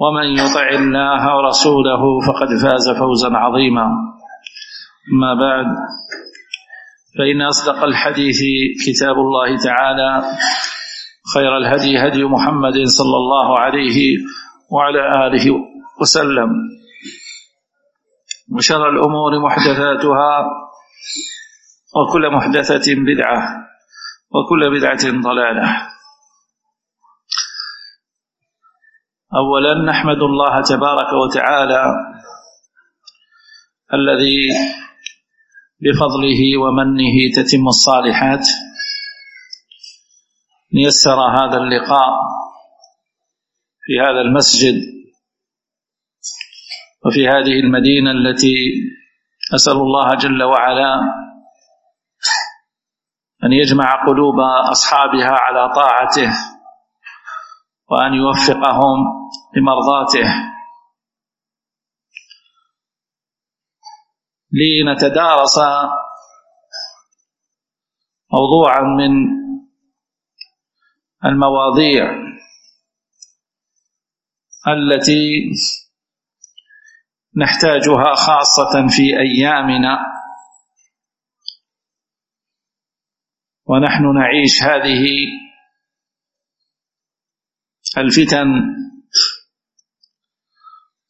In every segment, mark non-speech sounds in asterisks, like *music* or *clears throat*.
ومن يطع الله ورسوله فقد فاز فوزا عظيما. ما بعد فإن أصدق الحديث كتاب الله تعالى خير الهدي هدي محمد صلى الله عليه وعلى آله وسلم. وشر الأمور محدثاتها وكل محدثة بدعة وكل بدعة ضلالة. اولا نحمد الله تبارك وتعالى الذي بفضله ومنه تتم الصالحات يسر هذا اللقاء في هذا المسجد وفي هذه المدينة التي أسأل الله جل وعلا أن يجمع قلوب أصحابها على طاعته وأن يوفقهم لمرضاته. لنتدارس موضوعا من المواضيع التي نحتاجها خاصة في أيامنا. ونحن نعيش هذه الفتن.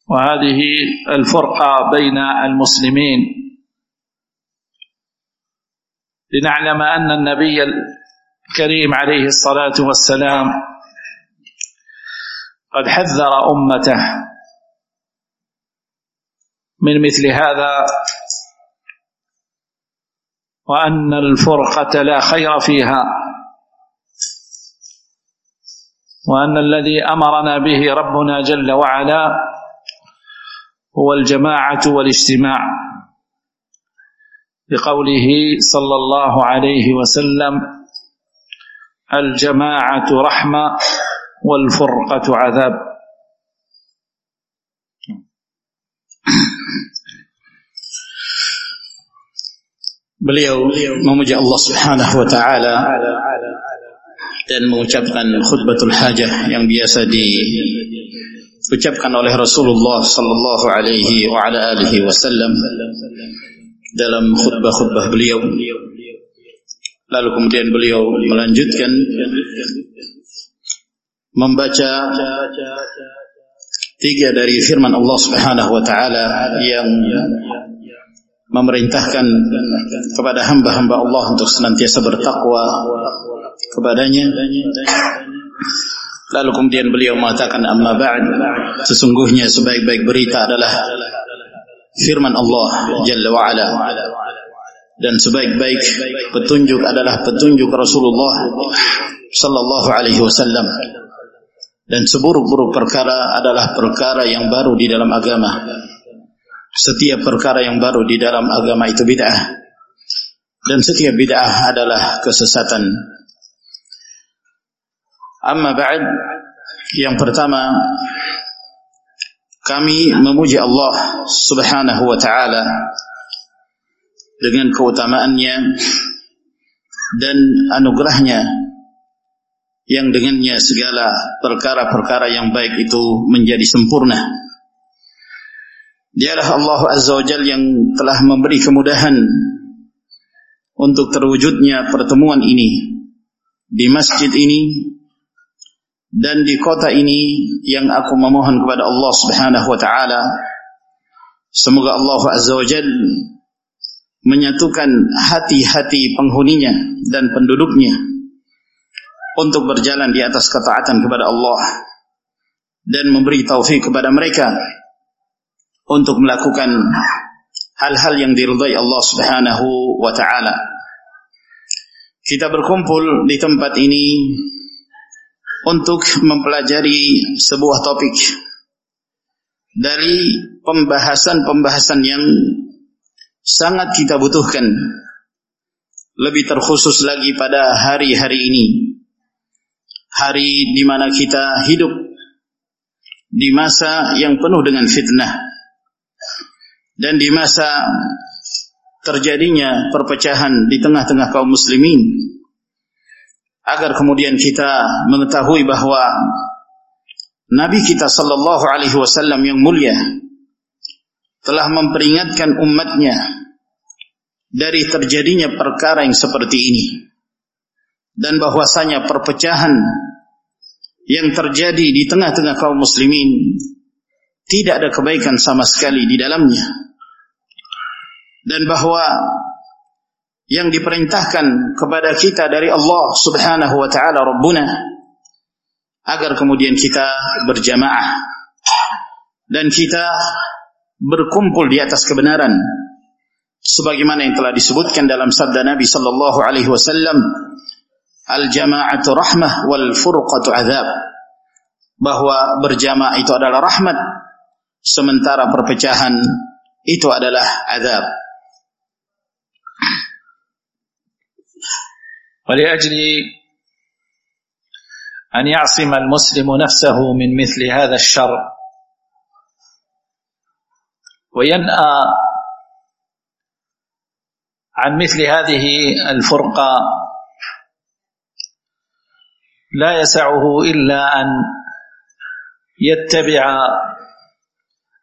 وهذه الفرقة بين المسلمين. لنعلم أن النبي الكريم عليه الصلاة والسلام قد حذر أمته من مثل هذا وأن الفرقة لا خير فيها. وأن الذي أمرنا به ربنا جل وعلا هو الجماعة والاجتماع. بقوله صلى الله عليه وسلم الجماعة رحمة والفرقة عذاب. Beliau memuji Allah Subhanahu wa taala. Dan mengucapkan khutbatul hajah yang biasa diucapkan oleh Rasulullah sallallahu alaihi wa ala alihi wasallam dalam khutbah-khutbah beliau. Lalu kemudian beliau melanjutkan membaca tiga dari firman Allah Subhanahu wa taala yang memerintahkan kepada hamba-hamba Allah untuk senantiasa bertakwa kepadanya. Lalu kemudian beliau mengatakan amma ba'd. Sesungguhnya sebaik-baik berita adalah firman Allah Jalla wa ala dan sebaik-baik petunjuk adalah petunjuk Rasulullah sallallahu alaihi wasallam. Dan seburuk-buruk perkara adalah perkara yang baru di dalam agama. Setiap perkara yang baru di dalam agama itu bid'ah. Dan setiap bid'ah adalah kesesatan amma ba'd yang pertama kami memuji Allah Subhanahu wa taala dengan keutamaannya dan anugerahnya yang dengannya segala perkara-perkara yang baik itu menjadi sempurna. Dialah Allah Azza wa Jal yang telah memberi kemudahan untuk terwujudnya pertemuan ini di masjid ini dan di kota ini yang aku memohon kepada Allah Subhanahu wa taala semoga Allah Azza wa Jal menyatukan hati-hati penghuninya dan penduduknya untuk berjalan di atas ketaatan kepada Allah dan memberi taufik kepada mereka untuk melakukan hal-hal yang diridhai Allah Subhanahu wa taala. Kita berkumpul di tempat ini untuk mempelajari sebuah topik dari pembahasan-pembahasan yang sangat kita butuhkan lebih terkhusus lagi pada hari-hari ini. Hari di mana kita hidup di masa yang penuh dengan fitnah dan di masa terjadinya perpecahan di tengah-tengah kaum muslimin agar kemudian kita mengetahui bahwa Nabi kita sallallahu alaihi wasallam yang mulia telah memperingatkan umatnya dari terjadinya perkara yang seperti ini dan bahwasanya perpecahan yang terjadi di tengah-tengah kaum muslimin tidak ada kebaikan sama sekali di dalamnya. Dan bahwa yang diperintahkan kepada kita dari Allah Subhanahu wa taala Rabbuna agar kemudian kita berjamaah dan kita berkumpul di atas kebenaran sebagaimana yang telah disebutkan dalam sabda Nabi sallallahu alaihi wasallam al jama'atu rahmah wal furqatu azab bahwa berjamaah itu adalah rahmat sementara perpecahan itu adalah azab ولأجل أن يعصم المسلم نفسه من مثل هذا الشر وينأى عن مثل هذه الفرقة لا يسعه إلا أن يتبع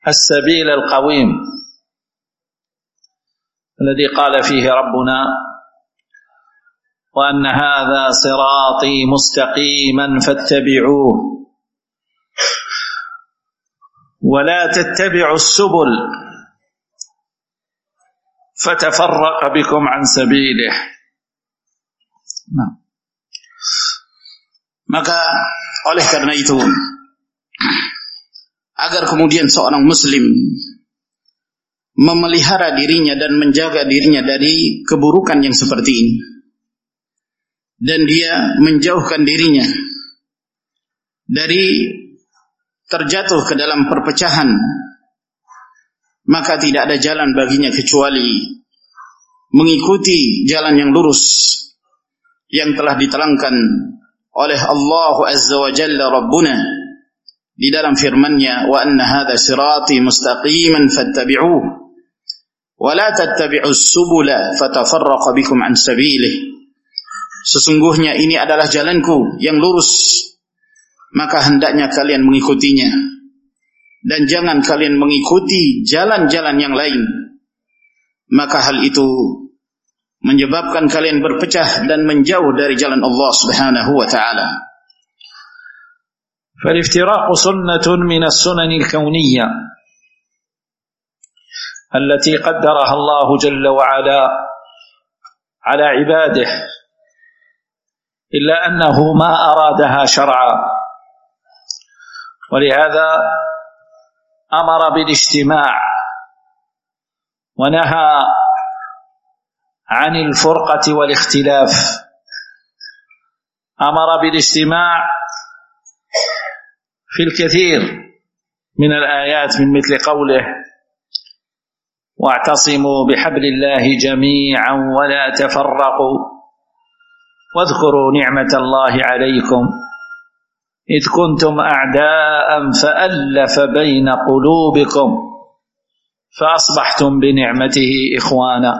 السبيل القويم الذي قال فيه ربنا وأن هذا صراطي مستقيما فاتبعوه ولا تتبعوا السبل فتفرق بكم عن سبيله nah. maka oleh karena itu agar kemudian seorang muslim memelihara dirinya dan menjaga dirinya dari keburukan yang seperti ini dan dia menjauhkan dirinya dari terjatuh ke dalam perpecahan. Maka tidak ada jalan baginya kecuali mengikuti jalan yang lurus yang telah diterangkan oleh Allah Azza wa Jalla Rabbuna di dalam firman-Nya wa anna hadha sirati mustaqiman fattabi'uhu wa la tattabi'us subula fatafarraqa bikum an sabilihi Sesungguhnya ini adalah jalanku yang lurus. Maka hendaknya kalian mengikutinya. Dan jangan kalian mengikuti jalan-jalan yang lain. Maka hal itu menyebabkan kalian berpecah dan menjauh dari jalan Allah Subhanahu wa taala. فالافتراق سنة من السنن الكونية التي قدرها الله جل وعلا على عباده إلا أنه ما أرادها شرعا. ولهذا أمر بالاجتماع ونهى عن الفرقة والاختلاف. أمر بالاجتماع في الكثير من الآيات من مثل قوله واعتصموا بحبل الله جميعا ولا تفرقوا واذكروا نعمة الله عليكم إذ كنتم أعداء فألف بين قلوبكم فأصبحتم بنعمته إخوانا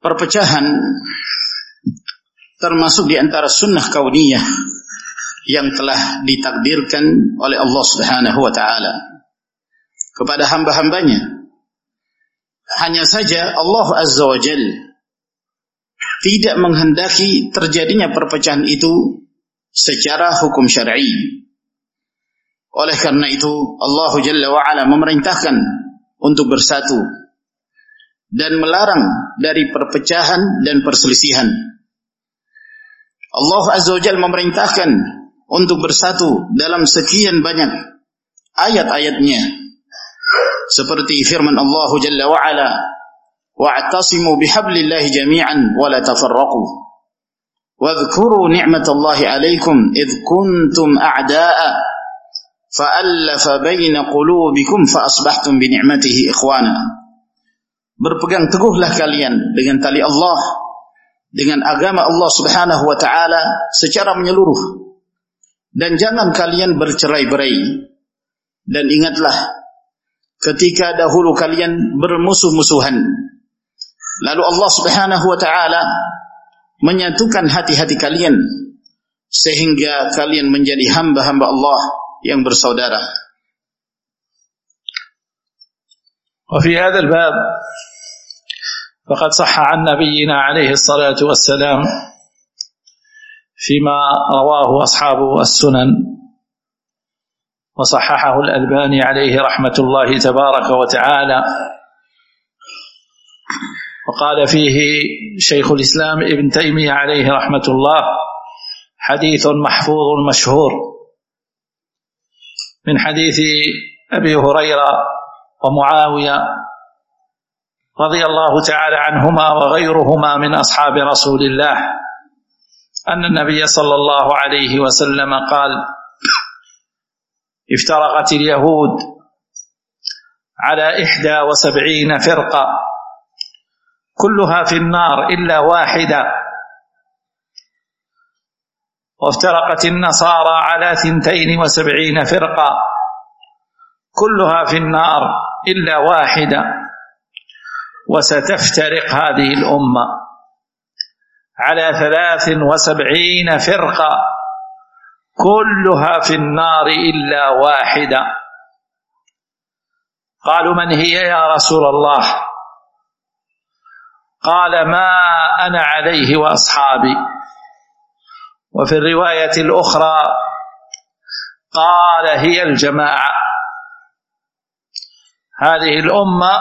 perpecahan termasuk di antara sunnah kauniyah yang telah ditakdirkan oleh Allah Subhanahu wa taala kepada hamba-hambanya. Hanya saja Allah Azza wa Jalla tidak menghendaki terjadinya perpecahan itu secara hukum syar'i. Oleh karena itu Allah Jalla wa ala memerintahkan untuk bersatu dan melarang dari perpecahan dan perselisihan. Allah Azza wa Jalla memerintahkan untuk bersatu dalam sekian banyak ayat-ayatnya seperti firman Allah Jalla wa ala واعتصموا بحبل الله جميعا ولا تفرقوا واذكروا نعمة الله عليكم إذ كنتم أعداء فألف بين قلوبكم فأصبحتم بنعمته إخوانا berpegang teguhlah kalian dengan tali Allah dengan agama Allah Subhanahu wa taala secara menyeluruh dan jangan kalian bercerai-berai dan ingatlah ketika dahulu kalian bermusuh-musuhan Lalu Allah Subhanahu wa taala menyatukan hati-hati kalian sehingga kalian menjadi hamba-hamba Allah yang bersaudara. وفي هذا الباب فقد صح عن نبينا عليه الصلاة والسلام فيما رواه أصحاب السنن وصححه الألباني عليه رحمة الله تبارك وتعالى. وقال فيه شيخ الإسلام ابن تيمية عليه رحمة الله حديث محفوظ مشهور. من حديث أبي هريرة ومعاوية رضي الله تعالى عنهما وغيرهما من أصحاب رسول الله أن النبي صلى الله عليه وسلم قال افترقت اليهود على إحدى وسبعين فرقة كلها في النار إلا واحدة. وافترقت النصارى على ثنتين وسبعين فرقة كلها في النار إلا واحدة. وستفترق هذه الأمة على ثلاث وسبعين فرقة. كلها في النار إلا واحدة. قالوا من هي يا رسول الله؟ قال ما أنا عليه وأصحابي. وفي الرواية الأخرى قال هي الجماعة. هذه الأمة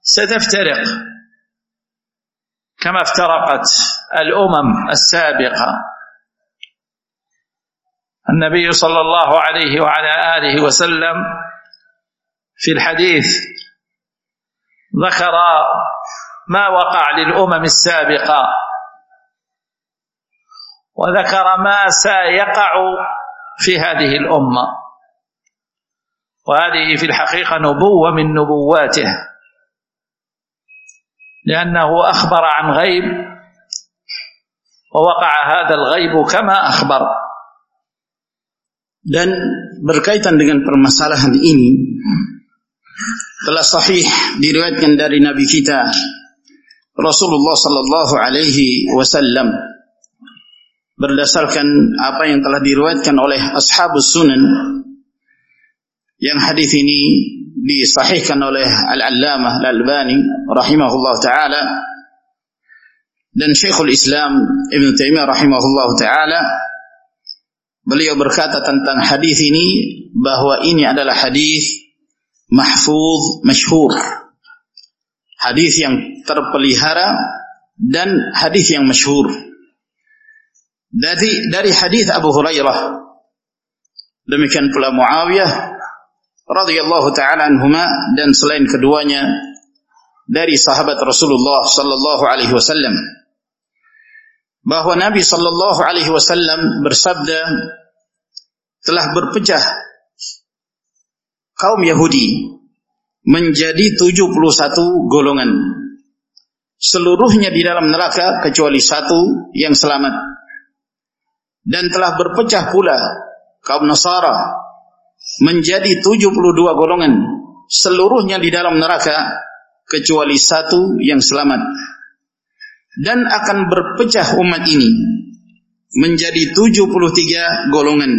ستفترق كما افترقت الأمم السابقة. النبي صلى الله عليه وعلى آله وسلم في الحديث ذكر ما وقع للأمم السابقة وذكر ما سيقع في هذه الأمة وهذه في الحقيقة نبوة من نبواته لأنه أخبر عن غيب ووقع هذا الغيب كما أخبر. Dan berkaitan dengan permasalahan ini telah sahih diriwayatkan dari Nabi kita Rasulullah sallallahu alaihi wasallam berdasarkan apa yang telah diriwayatkan oleh ashabus sunan yang hadis ini disahihkan oleh Al-Allamah Al-Albani rahimahullah taala dan Syekhul Islam Ibn Taimiyah rahimahullah taala beliau berkata tentang hadis ini bahwa ini adalah hadis mahfuz masyhur. Hadis yang terpelihara dan hadis yang masyhur. Dari dari hadis Abu Hurairah. Demikian pula Muawiyah radhiyallahu taala anhuma dan selain keduanya dari sahabat Rasulullah sallallahu alaihi wasallam bahwa Nabi sallallahu alaihi wasallam bersabda telah berpecah kaum Yahudi menjadi 71 golongan. seluruhnya di dalam neraka kecuali satu yang selamat. Dan telah berpecah pula kaum Nasara menjadi 72 golongan seluruhnya di dalam neraka kecuali satu yang selamat. Dan akan berpecah umat ini menjadi 73 golongan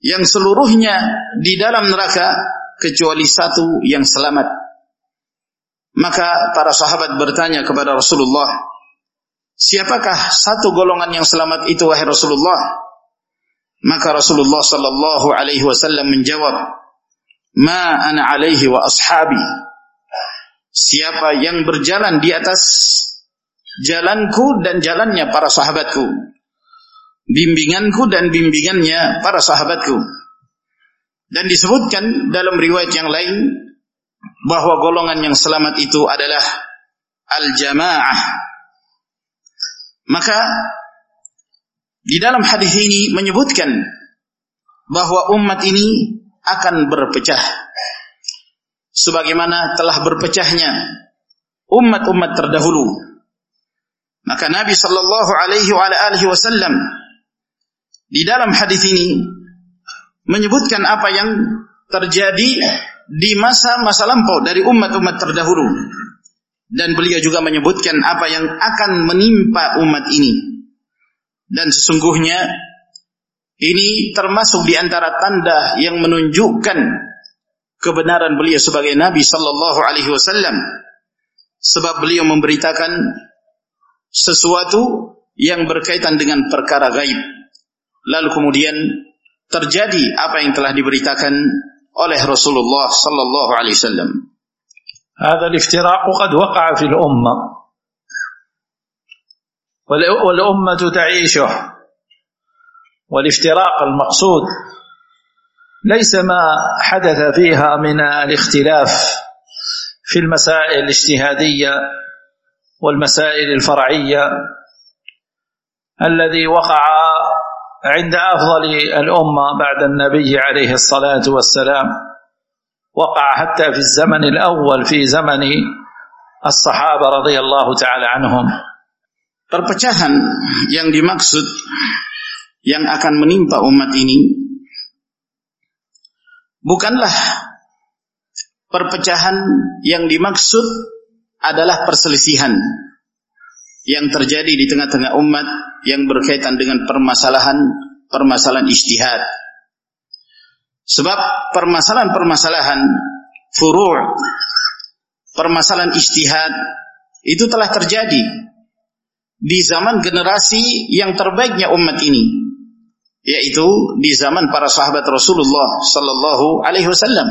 yang seluruhnya di dalam neraka kecuali satu yang selamat. Maka para sahabat bertanya kepada Rasulullah, "Siapakah satu golongan yang selamat itu wahai Rasulullah?" Maka Rasulullah sallallahu alaihi wasallam menjawab, "Ma ana alaihi wa ashabi." Siapa yang berjalan di atas jalanku dan jalannya para sahabatku. Bimbinganku dan bimbingannya para sahabatku. Dan disebutkan dalam riwayat yang lain bahwa golongan yang selamat itu adalah al-jamaah. Maka di dalam hadis ini menyebutkan bahwa umat ini akan berpecah. Sebagaimana telah berpecahnya umat-umat terdahulu. Maka Nabi sallallahu alaihi wasallam di dalam hadis ini menyebutkan apa yang terjadi di masa-masa lampau dari umat-umat terdahulu. Dan beliau juga menyebutkan apa yang akan menimpa umat ini. Dan sesungguhnya ini termasuk di antara tanda yang menunjukkan kebenaran beliau sebagai Nabi sallallahu alaihi wasallam. Sebab beliau memberitakan sesuatu yang berkaitan dengan perkara gaib. Lalu kemudian terjadi apa yang telah diberitakan oleh Rasulullah sallallahu alaihi wasallam. هذا الافتراق قد وقع في الأمة والأمة تعيشه والافتراق المقصود ليس ما حدث فيها من الاختلاف في المسائل الاجتهادية والمسائل الفرعية الذي وقع عند أفضل الأمة بعد النبي عليه الصلاة والسلام وقع حتى في الزمن الأول في زمن الصحابة رضي الله تعالى عنهم. Perpecahan yang dimaksud yang akan menimpa umat ini bukanlah perpecahan yang dimaksud adalah perselisihan yang terjadi di tengah-tengah umat yang berkaitan dengan permasalahan permasalahan istihad. Sebab permasalahan-permasalahan furu' permasalahan istihad itu telah terjadi di zaman generasi yang terbaiknya umat ini yaitu di zaman para sahabat Rasulullah sallallahu alaihi wasallam.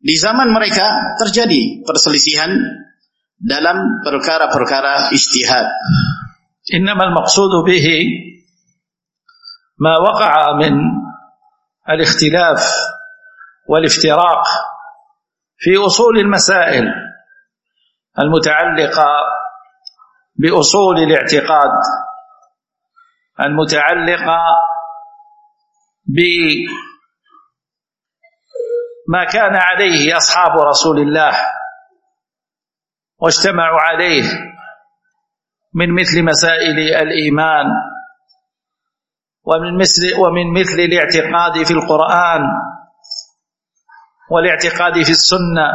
Di zaman mereka terjadi perselisihan dalam perkara-perkara istihad. إنما المقصود به ما وقع من الاختلاف والافتراق في أصول المسائل المتعلقة بأصول الاعتقاد المتعلقة بما كان عليه أصحاب رسول الله واجتمعوا عليه من مثل مسائل الإيمان ومن مثل ومن مثل الاعتقاد في القرآن والاعتقاد في السنة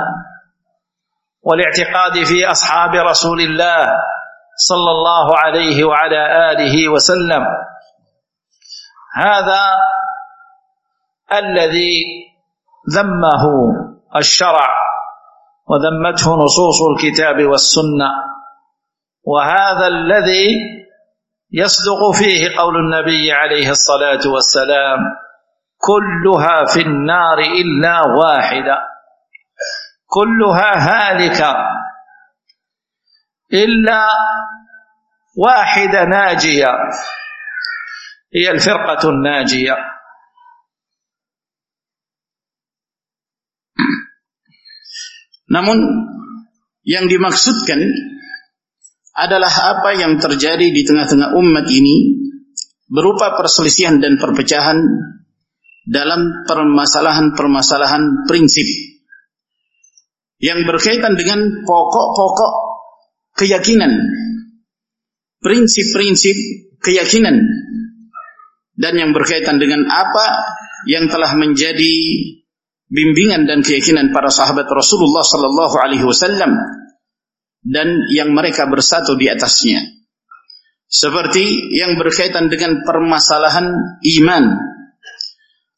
والاعتقاد في أصحاب رسول الله صلى الله عليه وعلى آله وسلم. هذا الذي ذمه الشرع وذمته نصوص الكتاب والسنة. وهذا الذي يصدق فيه قول النبي عليه الصلاة والسلام كلها في النار إلا واحدة. كلها هالكة. إلا واحدة ناجية. هي الفرقة الناجية. Namun yang dimaksudkan adalah apa yang terjadi di tengah-tengah umat ini berupa perselisihan dan perpecahan dalam permasalahan-permasalahan prinsip yang berkaitan dengan pokok-pokok keyakinan, prinsip-prinsip keyakinan dan yang berkaitan dengan apa yang telah menjadi bimbingan dan keyakinan para sahabat Rasulullah sallallahu alaihi wasallam dan yang mereka bersatu di atasnya. Seperti yang berkaitan dengan permasalahan iman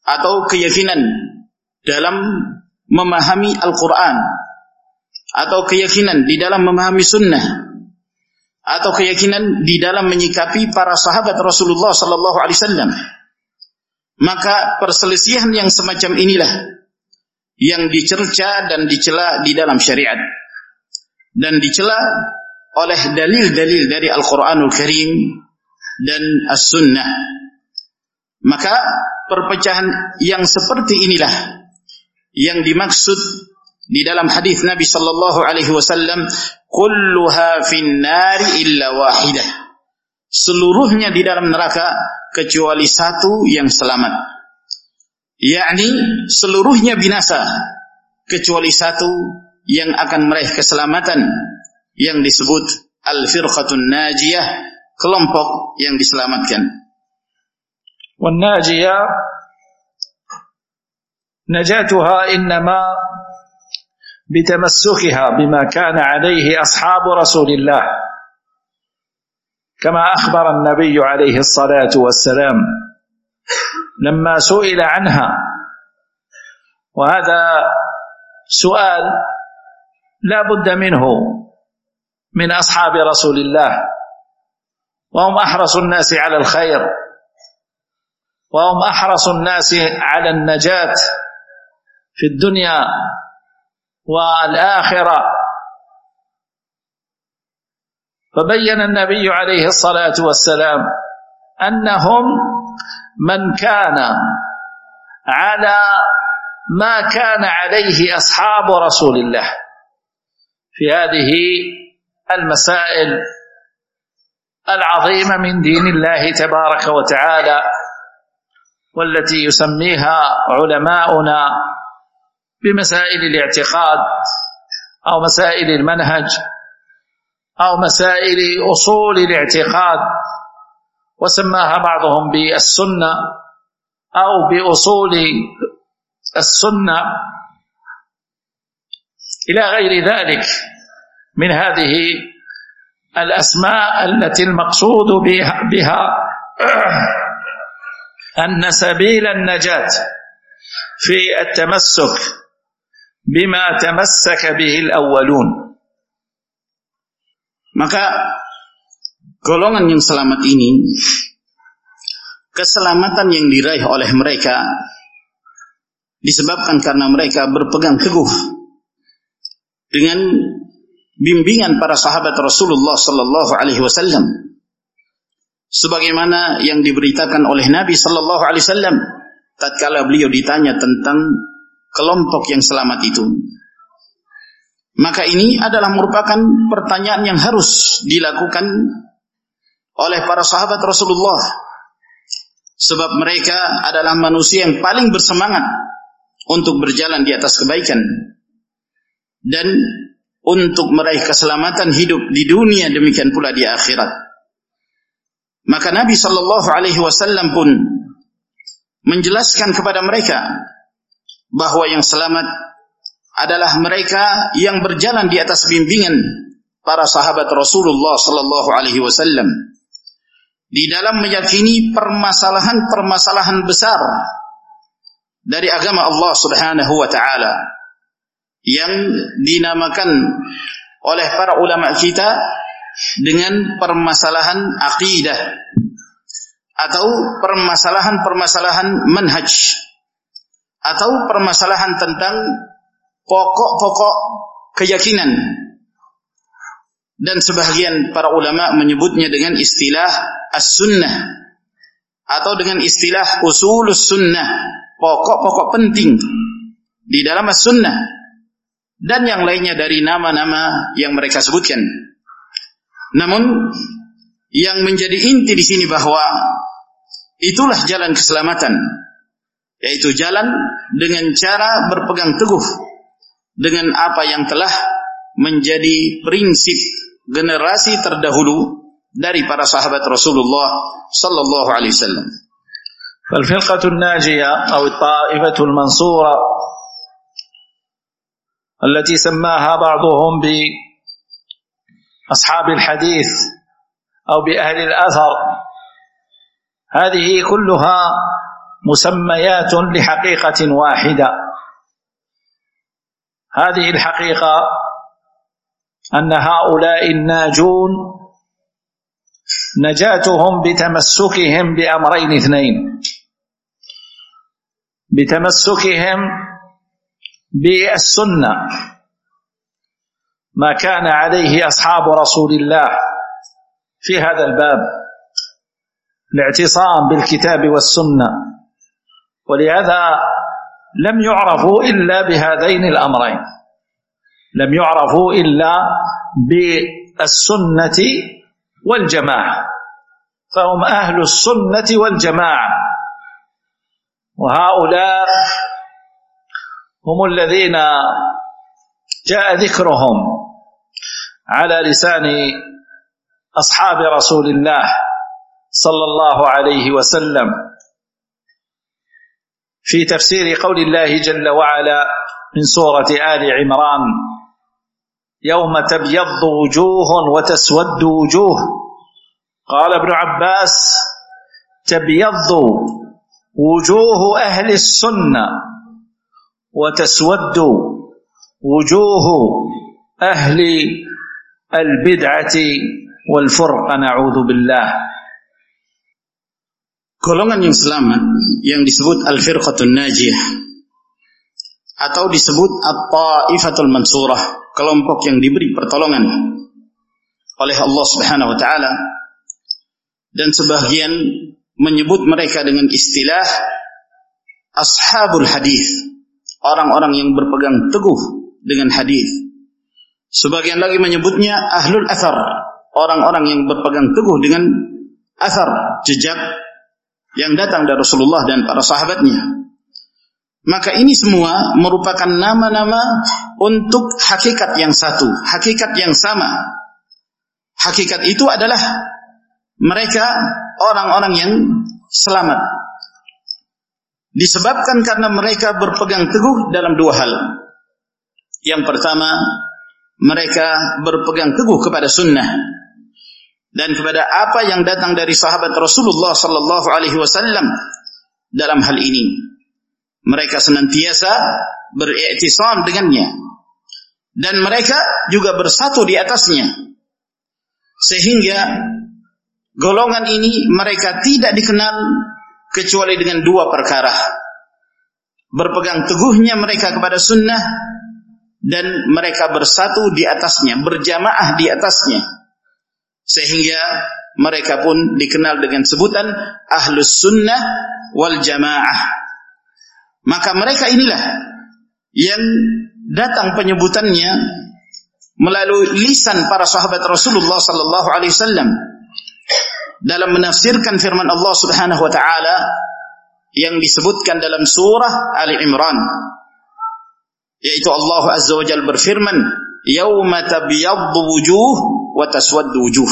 atau keyakinan dalam memahami Al-Quran atau keyakinan di dalam memahami sunnah atau keyakinan di dalam menyikapi para sahabat Rasulullah sallallahu alaihi wasallam maka perselisihan yang semacam inilah yang dicerca dan dicela di dalam syariat. Dan dicela oleh dalil-dalil dari Al-Qur'anul Karim dan As-Sunnah. Maka perpecahan yang seperti inilah yang dimaksud di dalam hadis Nabi sallallahu alaihi wasallam kulluha fin nari illa wahidah. Seluruhnya di dalam neraka kecuali satu yang selamat yakni seluruhnya binasa kecuali satu yang akan meraih keselamatan yang disebut al-firqatun najiyah kelompok yang diselamatkan والناجية نجاتها إنما بتمسكها بما كان عليه اصحاب رسول الله كما اخبر النبي عليه الصلاه والسلام لما سئل عنها. وهذا سؤال لا بد منه من أصحاب رسول الله. وهم أحرص الناس على الخير. وهم أحرص الناس على النجاة في الدنيا والآخرة. فبين النبي عليه الصلاة والسلام أنهم من كان على ما كان عليه أصحاب رسول الله في هذه المسائل العظيمة من دين الله تبارك وتعالى والتي يسميها علماؤنا بمسائل الاعتقاد أو مسائل المنهج أو مسائل أصول الاعتقاد وسماها بعضهم بالسنة أو بأصول السنة. إلى غير ذلك من هذه الأسماء التي المقصود بها, بها *clears throat* أن سبيل النجاة في التمسك bima tamassaka bihil awwalun maka golongan yang selamat ini keselamatan yang diraih oleh mereka disebabkan karena mereka berpegang teguh dengan bimbingan para sahabat Rasulullah sallallahu alaihi wasallam sebagaimana yang diberitakan oleh Nabi sallallahu alaihi wasallam tatkala beliau ditanya tentang kelompok yang selamat itu. Maka ini adalah merupakan pertanyaan yang harus dilakukan oleh para sahabat Rasulullah. Sebab mereka adalah manusia yang paling bersemangat untuk berjalan di atas kebaikan dan untuk meraih keselamatan hidup di dunia demikian pula di akhirat. Maka Nabi sallallahu alaihi wasallam pun menjelaskan kepada mereka bahwa yang selamat adalah mereka yang berjalan di atas bimbingan para sahabat Rasulullah sallallahu alaihi wasallam di dalam meyakini permasalahan-permasalahan besar dari agama Allah Subhanahu wa taala yang dinamakan oleh para ulama kita dengan permasalahan akidah atau permasalahan-permasalahan manhaj atau permasalahan tentang pokok-pokok keyakinan dan sebagian para ulama menyebutnya dengan istilah as-sunnah atau dengan istilah usulus sunnah pokok-pokok penting di dalam as-sunnah. Dan yang lainnya dari nama-nama yang mereka sebutkan. Namun yang menjadi inti di sini bahwa itulah jalan keselamatan yaitu jalan dengan cara berpegang teguh dengan apa yang telah menjadi prinsip generasi terdahulu dari para sahabat Rasulullah sallallahu alaihi wasallam. فالفرقة الناجية أو الطائفة المنصورة التي سماها بعضهم بأصحاب الحديث أو بأهل الأثر هذه كلها مسميات لحقيقة واحدة هذه الحقيقة أن هؤلاء الناجون نجاتهم بتمسكهم بأمرين اثنين. بتمسكهم بالسنة. ما كان عليه أصحاب رسول الله في هذا الباب. الاعتصام بالكتاب والسنة. ولهذا لم يعرفوا إلا بهذين الأمرين. لم يعرفوا إلا بالسنة والجماعة. فهم أهل السنة والجماعة. وهؤلاء هم الذين جاء ذكرهم على لسان أصحاب رسول الله صلى الله عليه وسلم. في تفسير قول الله جل وعلا من سورة آل عمران يوم تبيض وجوه وتسود وجوه. قال ابن عباس تبيض وجوه أهل السنة وتسود وجوه أهل البدعة والفرقة نعوذ بالله. Golongan yang selamat yang disebut al-firqatun najiyah atau disebut at-taifatul mansurah, kelompok yang diberi pertolongan oleh Allah Subhanahu wa taala dan sebagian menyebut mereka dengan istilah ashabul hadis, orang-orang yang berpegang teguh dengan hadis. Sebagian lagi menyebutnya ahlul athar, orang-orang yang berpegang teguh dengan athar, jejak yang datang dari Rasulullah dan para sahabatnya. Maka ini semua merupakan nama-nama untuk hakikat yang satu, hakikat yang sama. Hakikat itu adalah mereka orang-orang yang selamat. Disebabkan karena mereka berpegang teguh dalam dua hal. Yang pertama, mereka berpegang teguh kepada sunnah dan kepada apa yang datang dari sahabat Rasulullah sallallahu alaihi wasallam dalam hal ini. Mereka senantiasa beriktisam dengannya dan mereka juga bersatu di atasnya. Sehingga golongan ini mereka tidak dikenal kecuali dengan dua perkara. Berpegang teguhnya mereka kepada sunnah dan mereka bersatu di atasnya, berjamaah di atasnya sehingga mereka pun dikenal dengan sebutan ahlus sunnah wal jamaah. Maka mereka inilah yang datang penyebutannya melalui lisan para sahabat Rasulullah sallallahu alaihi wasallam dalam menafsirkan firman Allah Subhanahu wa taala yang disebutkan dalam surah Ali Imran yaitu Allah Azza wa Jalla berfirman yauma tabyaddu wujuh wa taswaddu wujuh.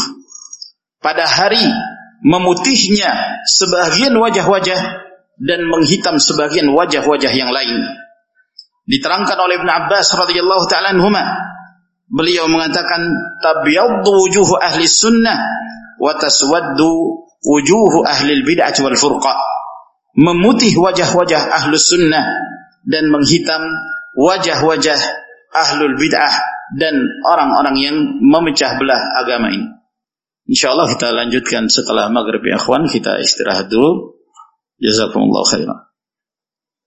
Pada hari memutihnya sebagian wajah-wajah dan menghitam sebagian wajah-wajah yang lain. Diterangkan oleh Ibn Abbas radhiyallahu taala anhuma. Beliau mengatakan tabyaddu wujuh ahli sunnah wa taswaddu wujuh ahli bid'ah wal furqah. Memutih wajah-wajah ahli sunnah dan menghitam wajah-wajah ahlul bid'ah dan orang-orang yang memecah belah agama ini. Insyaallah kita lanjutkan setelah maghrib ya akhwan, kita istirahat dulu. جزاكم الله خيرا.